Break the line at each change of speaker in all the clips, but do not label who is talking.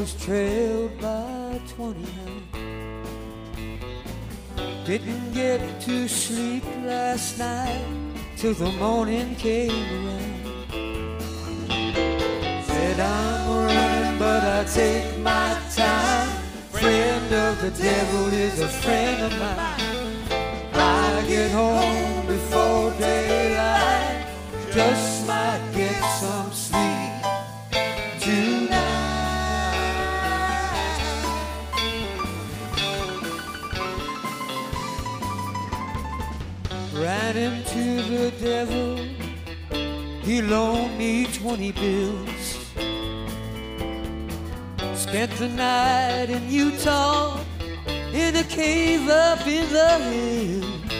was trailed by 29. Didn't get to sleep last night till the morning came around. Said I'm running, but I take my time. Friend of the devil is a friend of mine. I get home Ran into the devil, he loaned me 20 bills. Spent the night in Utah in a cave up in the hills.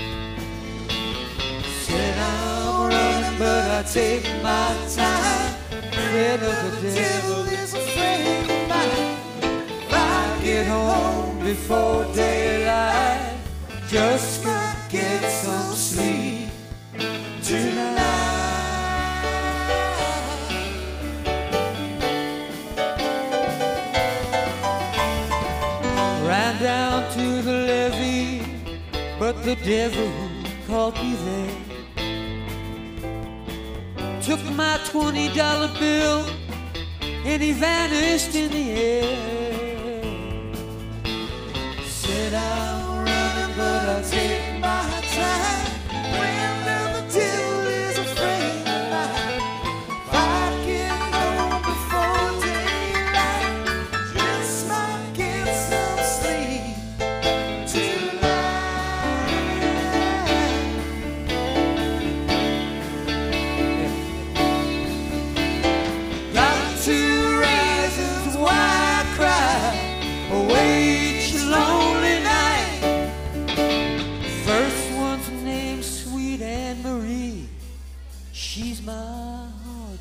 Said I'm running, but I take my time. Friend of the devil is a friend of mine. I get home before daylight, just tonight. Ran down to the levee, but the devil caught me there. Took my twenty dollar bill and he vanished in the air. Said I'm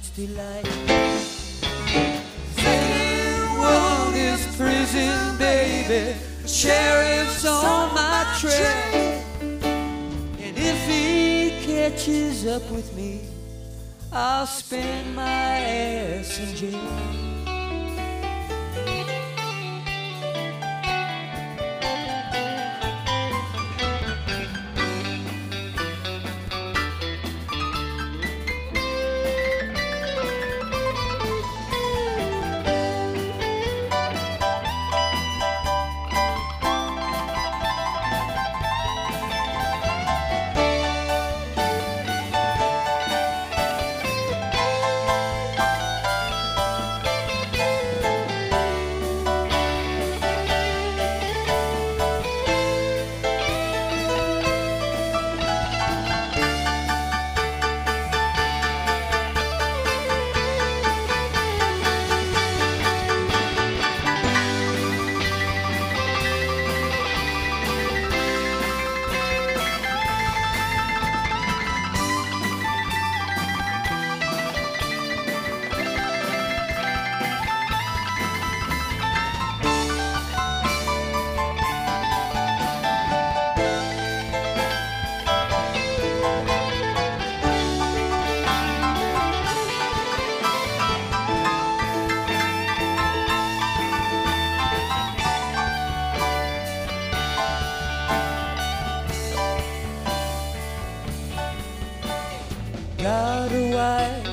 heart's delight. Second one is prison, baby. Sheriff's on my trail. And if he catches up with me, I'll spend my ass in jail.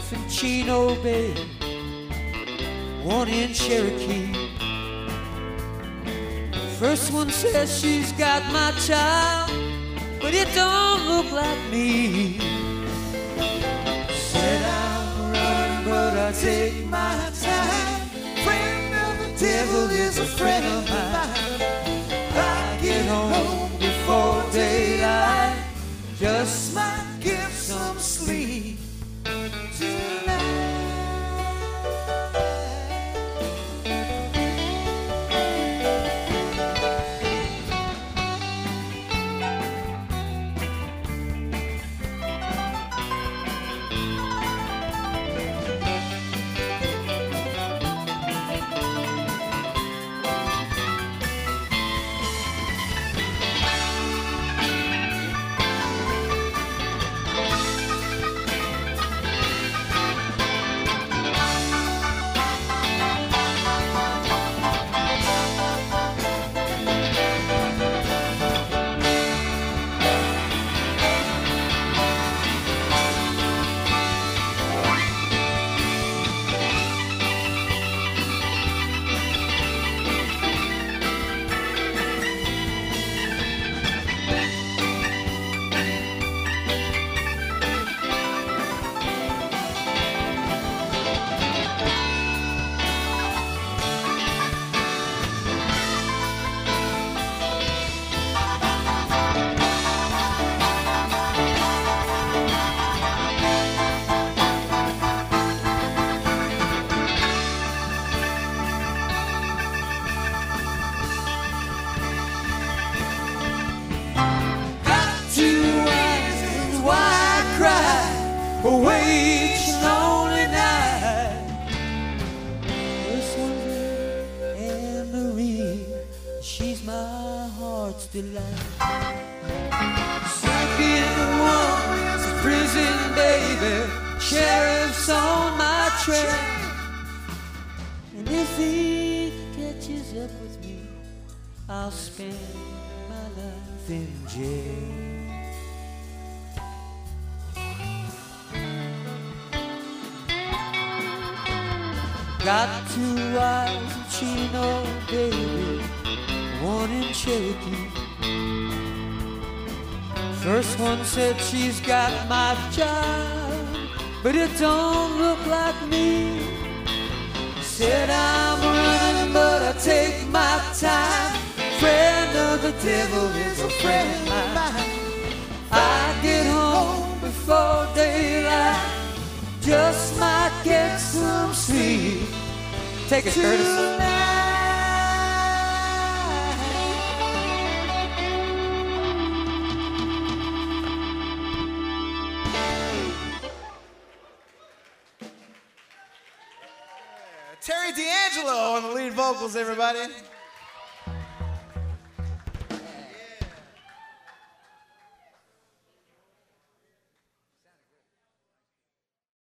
Wife in Chino Bay, one in Cherokee. First one says she's got my child, but it don't look like me. Said I'm running, but I take my time. Friend of the devil is a friend of mine. Delight. Second one's a prison baby, sheriff's on my trail. And if he catches up with me, I'll spend my life in jail. Got two wives in Chino, baby, one in Cherokee. First one said she's got my job, but it don't look like me. Said I'm running, but I take my time. Friend of the devil is a friend of mine. I get home before daylight, just might get some sleep. Take it, Curtis.
Terry D'Angelo on the lead vocals, everybody.